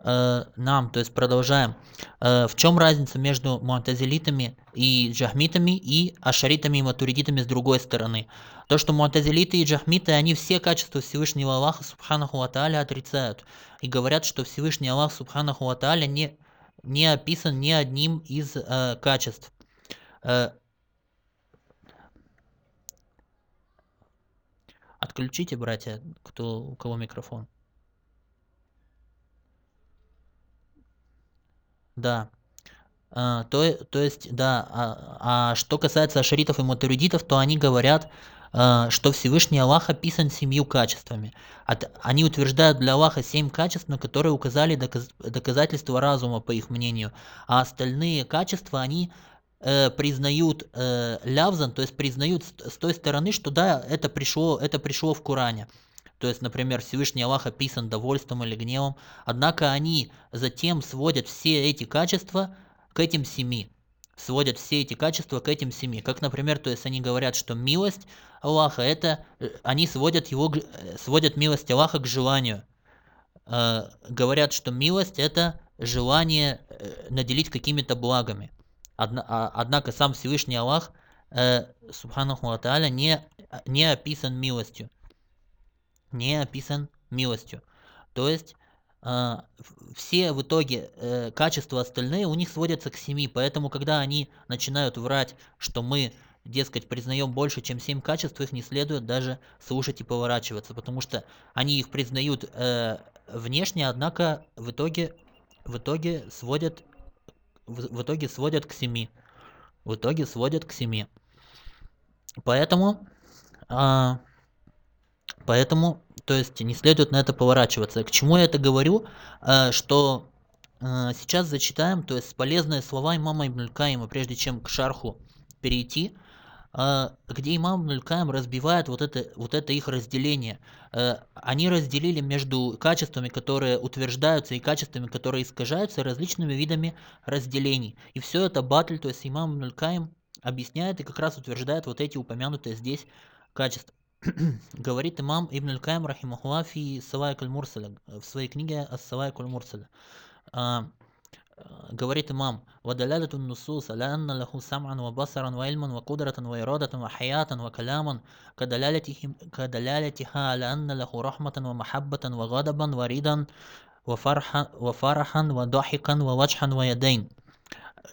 Э, нам, то есть продолжаем. Э, в чем разница между муатазилитами и джахмитами и ашаритами и матуридитами с другой стороны? То, что муатазилиты и джахмиты, они все качества Всевышнего Аллаха Субханаху Аталя отрицают. И говорят, что Всевышний Аллах Субханаху Аталя не, не описан ни одним из э, качеств. Э, отключите, братья, кто, у кого микрофон. Да. А, то, то есть, да, а, а что касается ашаритов и матуридитов, то они говорят, а, что Всевышний Аллах описан семью качествами. От, они утверждают для Аллаха семь качеств, на которые указали доказ, доказательства разума, по их мнению. А остальные качества они э, признают э, лявзан, то есть признают с, с той стороны, что да, это пришло, это пришло в Коране то есть, например, Всевышний Аллах описан довольством или гневом, однако они затем сводят все эти качества к этим семи, сводят все эти качества к этим семи. Как, например, то есть они говорят, что милость Аллаха, это, э, они сводят, его, э, сводят милость Аллаха к желанию. Э, говорят, что милость это желание э, наделить какими-то благами. А, однако сам Всевышний Аллах, э, Субханаху Ата'аля, не, не описан милостью не описан милостью. То есть э, все в итоге э, качества остальные у них сводятся к семи, поэтому когда они начинают врать, что мы, дескать, признаем больше, чем семь качеств, их не следует даже слушать и поворачиваться, потому что они их признают э, внешне, однако в итоге, в итоге сводят в, в итоге сводят к семи. В итоге сводят к семи. Поэтому а, Поэтому, то есть, не следует на это поворачиваться. К чему я это говорю? Э, что э, сейчас зачитаем, то есть, полезные слова имама Ибн Каима, прежде чем к шарху перейти, э, где имам Ибн разбивает вот это, вот это их разделение. Они разделили между качествами, которые утверждаются, и качествами, которые искажаются, различными видами разделений. И все это батль, то есть имам Ибн объясняет и как раз утверждает вот эти упомянутые здесь качества. говорит имам Ибн Аль-Каим рахимахуа фи Савайк аль-Мурсаля, в своей книге Ас-Савайк аль-Мурсаля. А, говорит имам, ودلالة النصوص على أن له سمعا وبصرا وعلما وقدرة وإرادة وحياة وكلاما كدلالته كدلالتها على أن له رحمة ومحبة وغضبا ورضا وفرحا وفرحا وضحكا ووجها ويدين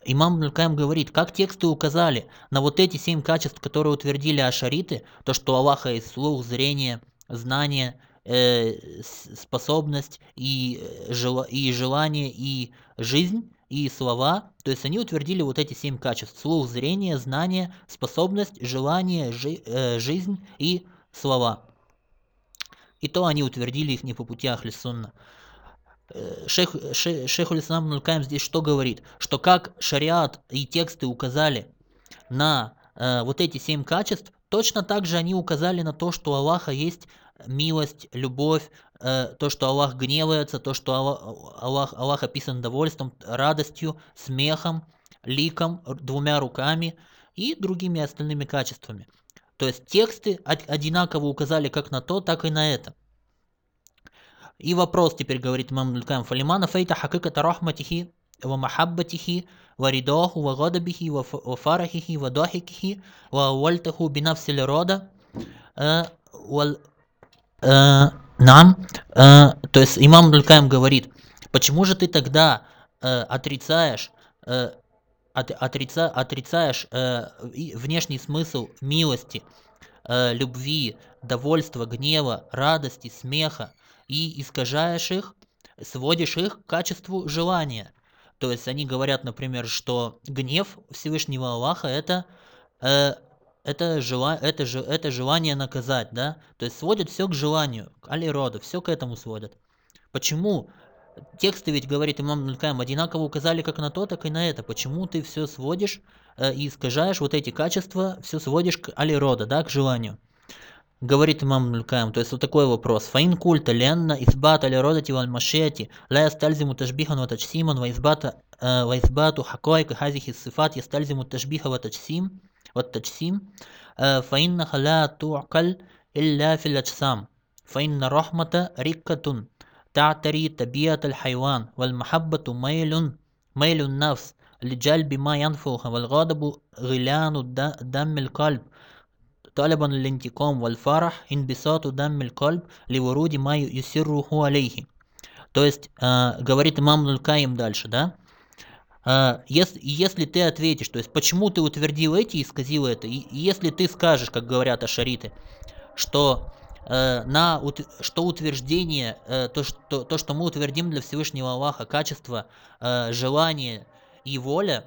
Имам Нулькаем говорит, как тексты указали на вот эти семь качеств, которые утвердили ашариты, то, что Аллаха есть слух, зрение, знание, э, способность и, э, жел, и желание, и жизнь, и слова, то есть они утвердили вот эти семь качеств. Слух, зрение, знание, способность, желание, жи, э, жизнь и слова. И то они утвердили их не по пути Ахли Сунна. Шейх, шейх, шейх Улислам Нулькаем здесь что говорит? Что как шариат и тексты указали на э, вот эти семь качеств, точно так же они указали на то, что у Аллаха есть милость, любовь, э, то, что Аллах гневается, то, что Аллах, Аллах, Аллах описан довольством, радостью, смехом, ликом, двумя руками и другими остальными качествами. То есть тексты одинаково указали как на то, так и на это. И вопрос теперь, говорит имам Дулькам, фалимана фейта хакиката рахматихи ва махаббатихи ва ридаху ва гадабихи ва фарахихи ва дахикихи ва вальтаху бинавсили рода нам, то есть имам Дулькаем говорит, почему же ты тогда э, отрицаешь, э, от, отрица, отрицаешь э, внешний смысл милости, э, любви, довольства, гнева, радости, смеха, и искажаешь их, сводишь их к качеству желания. То есть они говорят, например, что гнев Всевышнего Аллаха это э, это, жела, это, же, это желание наказать, да? То есть сводят все к желанию, к алироду, все к этому сводят. Почему? Тексты ведь, говорит имам Нулькаем, одинаково указали как на то, так и на это. Почему ты все сводишь э, и искажаешь вот эти качества, все сводишь к алирода, да, к желанию? Говорит имам Нулькаем, то есть вот такой вопрос. Фаин культа ленна избата лиродати валь машети ла ястальзиму ташбихан ва тачсиман ва избата ва избату хакойка хазихи сифат ястальзиму ташбиха ва тачсим ва тачсим фаиннаха ла ту'каль илля фил аджсам фаинна рахмата риккатун تعتري طبيعة الحيوان والمحبة ميل ميل النفس لجلب ما ينفعها والغضب غليان الد- دم القلب طلبا للانتقام والفرح انبساط دم القلب لورود ما يسره عليه то есть э, говорит имам Нулькаим дальше да э, если, если ты ответишь то есть почему ты утвердил эти и исказил это и, и если ты скажешь как говорят ашариты что э, на ут- что утверждение э, то что то что мы утвердим для Всевышнего Аллаха качество э, желание и воля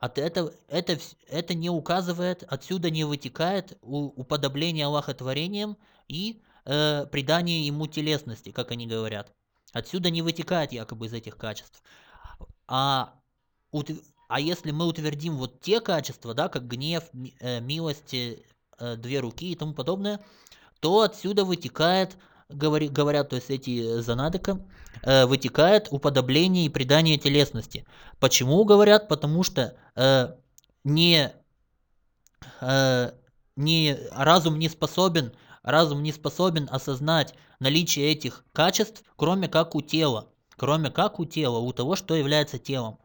от этого это это не указывает отсюда не вытекает уподобление Аллаха творением и э, придание ему телесности как они говорят. Отсюда не вытекает якобы из этих качеств. А а если мы утвердим вот те качества да как гнев э, милость э, две руки и тому подобное то отсюда вытекает, говори, говорят, то есть эти занадыка, э, вытекает уподобление и придание телесности. Почему говорят? Потому что э, не, э, не разум не способен, разум не способен осознать наличие этих качеств, кроме как у тела, кроме как у тела, у того, что является телом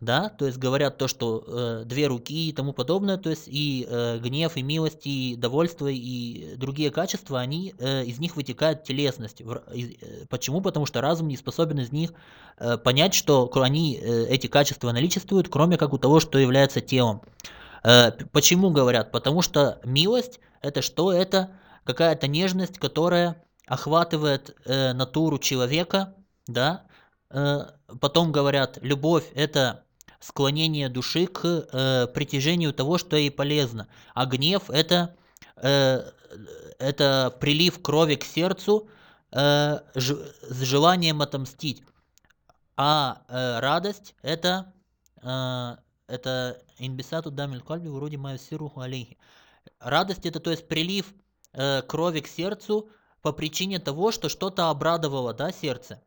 да, то есть говорят то, что э, две руки и тому подобное, то есть и э, гнев, и милость, и довольство, и другие качества, они, э, из них вытекает телесность. В, из, э, почему? Потому что разум не способен из них э, понять, что они, э, эти качества наличествуют, кроме как у того, что является телом. Э, почему говорят? Потому что милость это что? Это какая-то нежность, которая охватывает э, натуру человека, да, э, потом говорят, любовь это склонение души к э, притяжению того, что ей полезно. А гнев это, э, это прилив крови к сердцу э, ж, с желанием отомстить. А э, радость это, э, это инбисату дамиль кальби вроде мою сируху алейхи. Радость это то есть прилив э, крови к сердцу по причине того, что что-то обрадовало да, сердце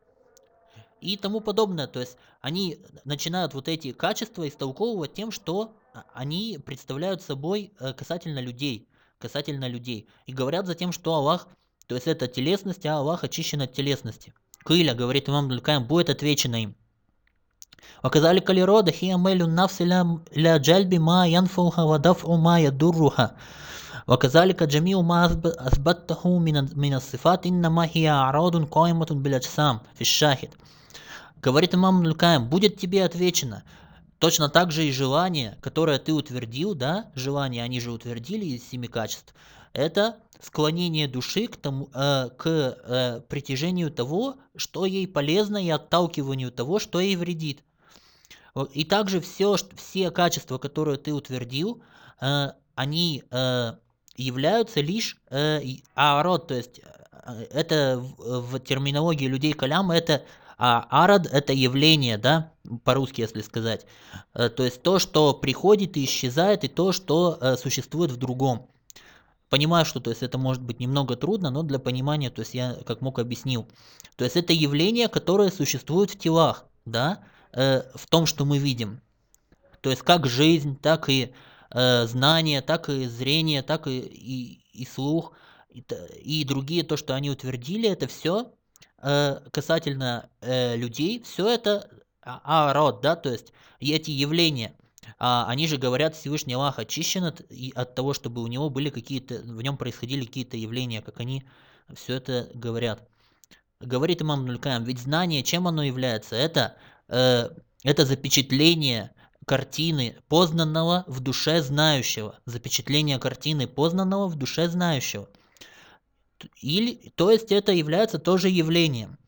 и тому подобное. То есть они начинают вот эти качества истолковывать тем, что они представляют собой э, касательно людей, касательно людей. И говорят за тем, что Аллах, то есть это телесность, а Аллах очищен от телесности. Кыля, говорит имам Дулькаем, будет отвечено им. وكذلك الإرادة هي ميل النفس إلى جلب ما ينفعها ودفع ما يضرها وكذلك جميع ما أثبته من من الصفات إنما هي أعراض قائمة بالأجسام في الشاهد Говорит имам Лукаем, будет тебе отвечено. Точно так же и желание, которое ты утвердил, да, желание, они же утвердили из семи качеств, это склонение души к, тому, э, к э, притяжению того, что ей полезно, и отталкиванию того, что ей вредит. И также все, все качества, которые ты утвердил, э, они э, являются лишь э, аарод, то есть э, это в, терминологии людей каляма, это а арад это явление, да, по-русски, если сказать. Э, то есть то, что приходит и исчезает, и то, что э, существует в другом. Понимаю, что то есть это может быть немного трудно, но для понимания, то есть я как мог объяснил. То есть это явление, которое существует в телах, да, э, в том, что мы видим. То есть как жизнь, так и знание, так и зрение, так и, и, и слух, и, и другие, то, что они утвердили, это все касательно э, людей, все это арод, да, то есть эти явления, а, они же говорят, Всевышний Аллах очищен от, от того, чтобы у него были какие-то, в нем происходили какие-то явления, как они все это говорят. Говорит имам Нулькаем, ведь знание, чем оно является? Это, э, это запечатление картины познанного в душе знающего. Запечатление картины познанного в душе знающего. Или, то есть это является тоже явлением,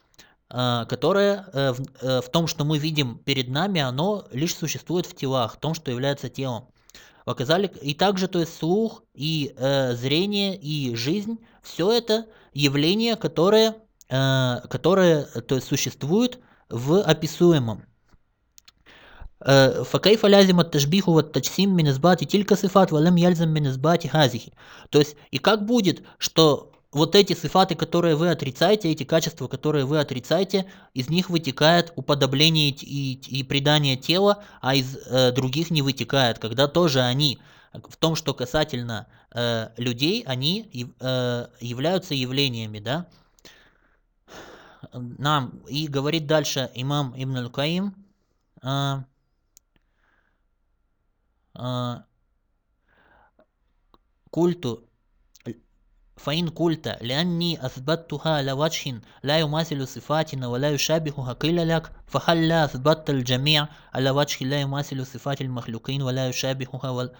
а, которое э, в, э, в том, что мы видим перед нами, оно лишь существует в телах, в том, что является телом. Оказали, и также, то есть слух, и э, зрение, и жизнь, все это явления, которые, э, которые то есть, существуют в описуемом. فكيف لازم التشبيه والتجسيم من إثبات تلك الصفات ولم يلزم من إثبات هذه то есть и как будет что вот эти сифаты, которые вы отрицаете, эти качества, которые вы отрицаете, из них вытекает уподобление и, и придание тела, а из э, других не вытекает, когда тоже они в том, что касательно э, людей, они э, являются явлениями, да. нам и говорит дальше имам Ибн Аль-Каим, а, а, культу فإن قلت لأني أثبتها على وجه لا يماثل صفاتنا ولا يشابهها قيل لك فهل لا أثبت الجميع على وجه لا يماثل صفات المخلوقين ولا يشابهها وال...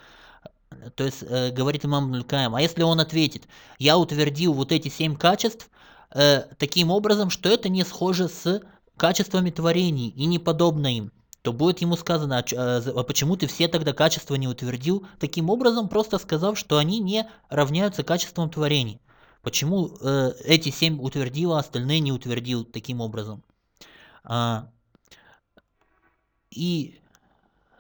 То есть, э, говорит имам Нулькаем, а если он ответит, я утвердил вот эти семь качеств э, таким образом, что это не схоже с качествами творений и не подобно им, то будет ему сказано, а, а, а почему ты все тогда качества не утвердил, таким образом просто сказав, что они не равняются качествам творений. Почему э, эти семь утвердил, а остальные не утвердил таким образом? А, и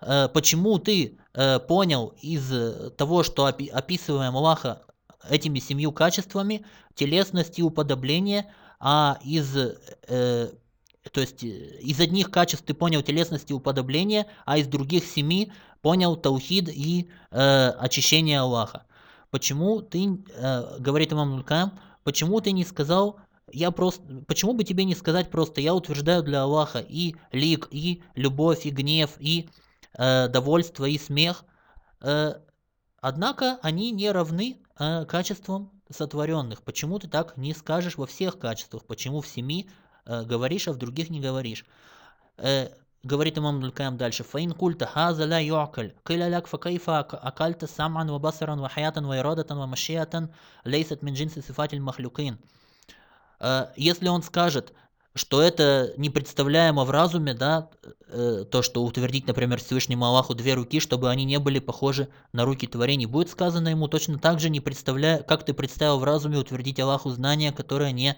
э, почему ты э, понял из того, что опи описываем Аллаха этими семью качествами, телесность и уподобление, а из э, то есть э, из одних качеств ты понял телесность и уподобление, а из других семи понял таухид и э, очищение Аллаха. Почему ты, э, говорит имам Нулькам, почему ты не сказал, я просто, почему бы тебе не сказать просто, я утверждаю для Аллаха и лик, и любовь, и гнев, и э, довольство, и смех, э, однако они не равны э, качествам сотворенных. Почему ты так не скажешь во всех качествах? Почему в семи говоришь, а в других не говоришь. Э, говорит имам Дулькаям дальше. Фаин культа хаза ла юакаль. Киля ляк факайфа акальта саман ва басаран ва хаятан ва ирадатан ва машиятан лейсат мин джинси сифатиль махлюкин. Э, если он скажет, что это не представляемо в разуме, да, то, что утвердить, например, Всевышнему Аллаху две руки, чтобы они не были похожи на руки творений, будет сказано ему точно так же, не представляя, как ты представил в разуме утвердить Аллаху знания, которое не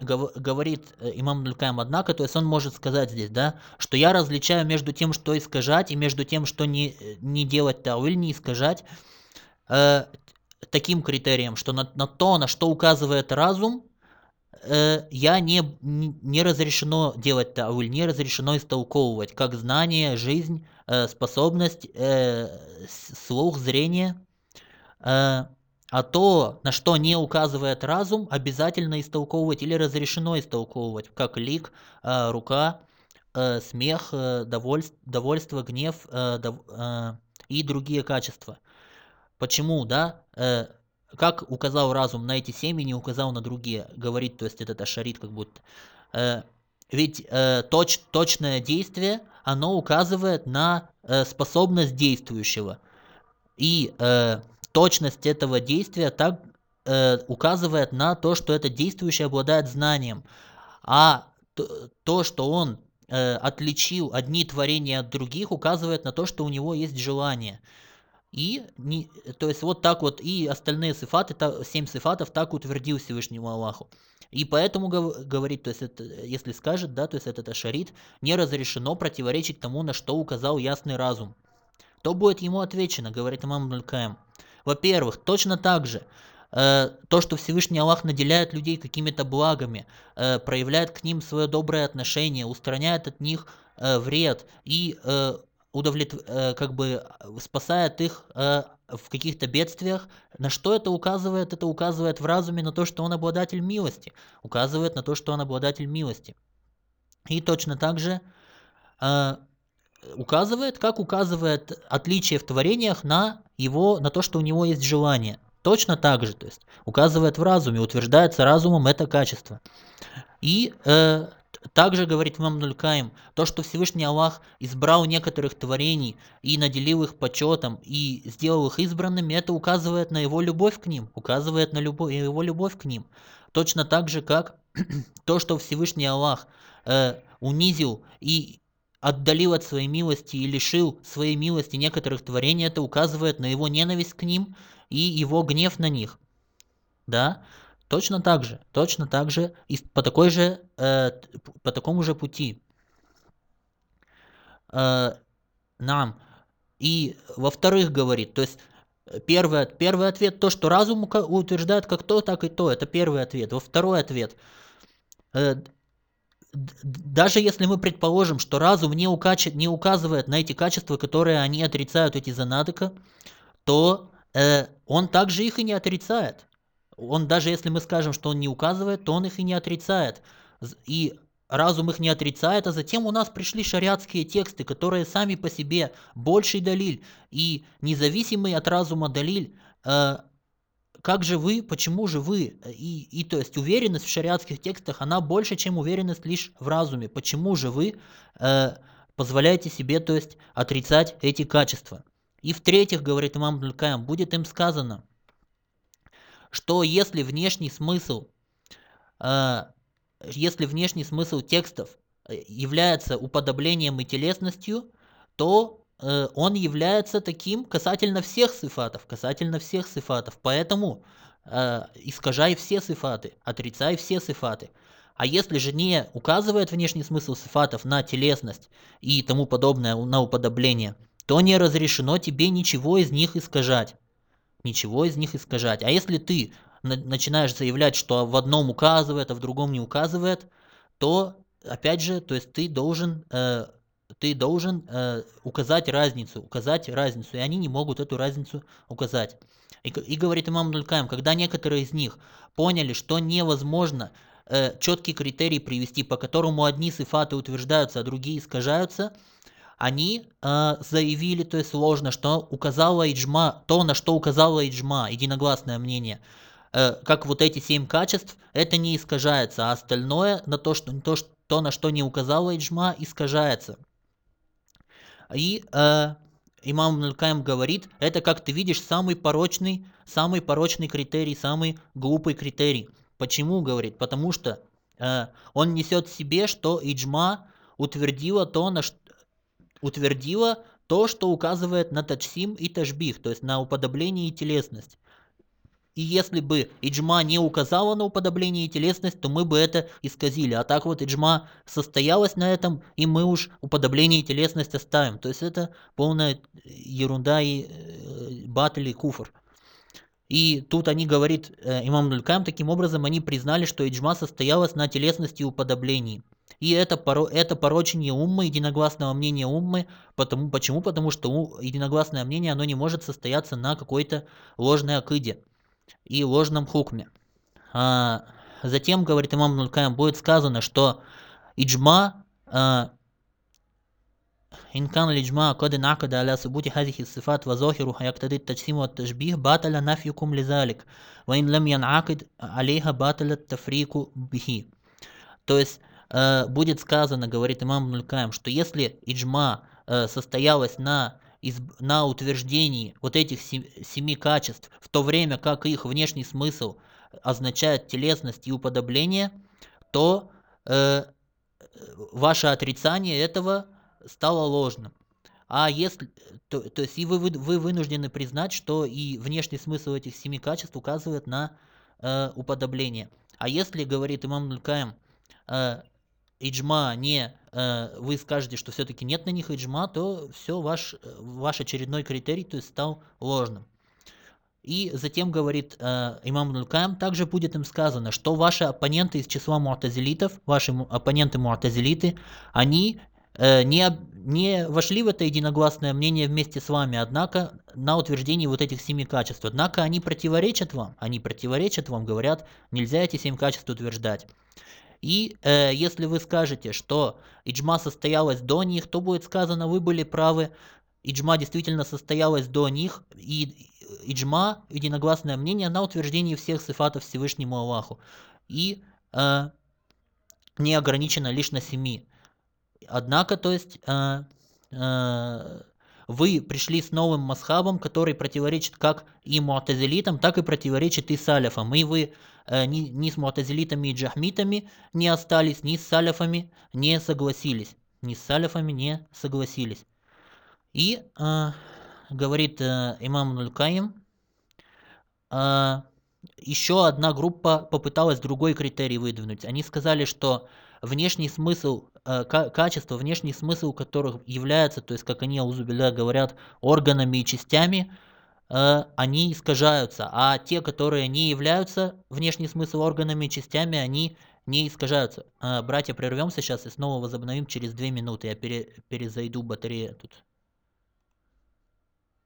говорит э, имам Лукаем, однако, то есть он может сказать здесь, да, что я различаю между тем, что искажать, и между тем, что не, не делать тауиль, не искажать, э, таким критерием, что на, на то, на что указывает разум, э, я не, не разрешено делать тауиль, не разрешено истолковывать, как знание, жизнь, э, способность, э, слух, зрение, э, а то, на что не указывает разум, обязательно истолковывать или разрешено истолковывать, как лик, э, рука, э, смех, э, довольство, гнев и другие качества. Почему, да? Как указал разум на эти семьи, не указал на другие, говорит, то есть этот ашарит как будто. Ведь точ, точное действие, оно указывает на способность действующего. И точность этого действия так э, указывает на то, что этот действующий обладает знанием. А то, то что он э, отличил одни творения от других, указывает на то, что у него есть желание. И, не, то есть вот так вот, и остальные сифаты, та, семь сифатов так утвердил Всевышнему Аллаху. И поэтому говорит, то есть это, если скажет, да, то есть этот ашарит, не разрешено противоречить тому, на что указал ясный разум. То будет ему отвечено, говорит имам Булькаем. Во-первых, точно так же, э, то, что Всевышний Аллах наделяет людей какими-то благами, э, проявляет к ним свое доброе отношение, устраняет от них э, вред и э, удовлетв... э, как бы спасает их э, в каких-то бедствиях. На что это указывает? Это указывает в разуме на то, что он обладатель милости. Указывает на то, что он обладатель милости. И точно так же э, указывает, как указывает отличие в творениях на его, на то, что у него есть желание. Точно так же, то есть указывает в разуме, утверждается разумом это качество. И э, также говорит имам Нулькаим, то, что Всевышний Аллах избрал некоторых творений и наделил их почетом, и сделал их избранными, это указывает на его любовь к ним, указывает на любовь, его любовь к ним. Точно так же, как то, что Всевышний Аллах э, унизил и отдалил от своей милости и лишил своей милости некоторых творений, это указывает на его ненависть к ним и его гнев на них. Да? Точно так же, точно так же и по такой же, э, по такому же пути. э, нам. И во-вторых, говорит, то есть э, первый, первый ответ то, что разум утверждает как то, так и то. Это первый ответ. Во второй ответ. Э, даже если мы предположим, что разум не, укачет, не указывает на эти качества, которые они отрицают, эти занадыка, то э, он также их и не отрицает. Он даже если мы скажем, что он не указывает, то он их и не отрицает. И разум их не отрицает, а затем у нас пришли шариатские тексты, которые сами по себе больший далиль и независимый от разума далиль. Э, как же вы, почему же вы, и, и то есть уверенность в шариатских текстах, она больше, чем уверенность лишь в разуме. Почему же вы э, позволяете себе, то есть, отрицать эти качества? И в-третьих, говорит имам Дулькаем, будет им сказано, что если внешний смысл э, если внешний смысл текстов э, является уподоблением и телесностью, то э, он является таким касательно всех сифатов, касательно всех сифатов. Поэтому э, искажай все сифаты, отрицай все сифаты. А если же не указывает внешний смысл сифатов на телесность и тому подобное, на уподобление, то не разрешено тебе ничего из них искажать. Ничего из них искажать. А если ты начинаешь заявлять, что в одном указывает, а в другом не указывает, то опять же, то есть ты должен, э, ты должен э, указать разницу, указать разницу, и они не могут эту разницу указать. И, и говорит имам Нулькаем, когда некоторые из них поняли, что невозможно э, четкий критерий привести, по которому одни сифаты утверждаются, а другие искажаются, они э, заявили, то есть сложно, что указала иджма, то, на что указала иджма, единогласное мнение – Э, как вот эти семь качеств, это не искажается, а остальное, на то, что, то, что, то на что не указала Иджма, искажается. И э, имам Нулькаем говорит, это, как ты видишь, самый порочный, самый порочный критерий, самый глупый критерий. Почему, говорит? Потому что э, он несет в себе, что Иджма утвердила то, на что утвердила то, что указывает на тачсим и ташбих, то есть на уподобление и телесность. И если бы иджма не указала на уподобление и телесность, то мы бы это исказили. А так вот иджма состоялась на этом, и мы уж уподобление и телесность оставим. То есть это полная ерунда и э, батл и куфр. И тут они говорит, э, имам Нулькам, таким образом они признали, что иджма состоялась на телесности и уподоблении. И это, поро, это порочение уммы, единогласного мнения уммы. Потому, почему? Потому что единогласное мнение оно не может состояться на какой-то ложной акыде и ложном хукме. А, затем, говорит имам Нулькаем, будет сказано, что иджма إن كان الإجماع قد انعقد على ثبوت هذه الصفات وظاهرها يقتضي التجسيم والتشبيه باطل نفيكم لذلك وإن لم ينعقد عليها باطل التفريق به то есть э, будет сказано, говорит имам Нулькаем, что если иджма э, состоялась на на утверждении вот этих семи качеств, в то время как их внешний смысл означает телесность и уподобление, то э, ваше отрицание этого стало ложным. А если, то, то есть и вы, вы вынуждены признать, что и внешний смысл этих семи качеств указывает на э, уподобление. А если, говорит имам Нулькаем, э, иджма не э, вы скажете, что все-таки нет на них иджма, то все, ваш, ваш очередной критерий то есть стал ложным. И затем говорит э, имам Нулькаем, также будет им сказано, что ваши оппоненты из числа муатазилитов, ваши оппоненты муатазилиты, они э, не, не вошли в это единогласное мнение вместе с вами, однако на утверждении вот этих семи качеств. Однако они противоречат вам, они противоречат вам, говорят, нельзя эти семь качеств утверждать. И э, если вы скажете, что иджма состоялась до них, то будет сказано, вы были правы, иджма действительно состоялась до них, и иджма, единогласное мнение на утверждение всех сифатов Всевышнему Аллаху. И э, не ограничено лишь на семи. Однако, то есть, э, э, вы пришли с новым масхабом, который противоречит как и муатазилитам, так и противоречит и саляфам. И вы ни, ни с муатазилитами и джахмитами не остались, ни с саляфами не согласились. Ни с саляфами не согласились. И э, говорит э, имам Нулькаим, э, еще одна группа попыталась другой критерий выдвинуть. Они сказали, что внешний смысл качество внешний смысл которых является то есть как они аузу-билля говорят органами и частями они искажаются а те которые не являются внешний смысл органами частями они не искажаются. Братья прервёмся сейчас и снова возобновим через две минуты. Я перезайду батарея тут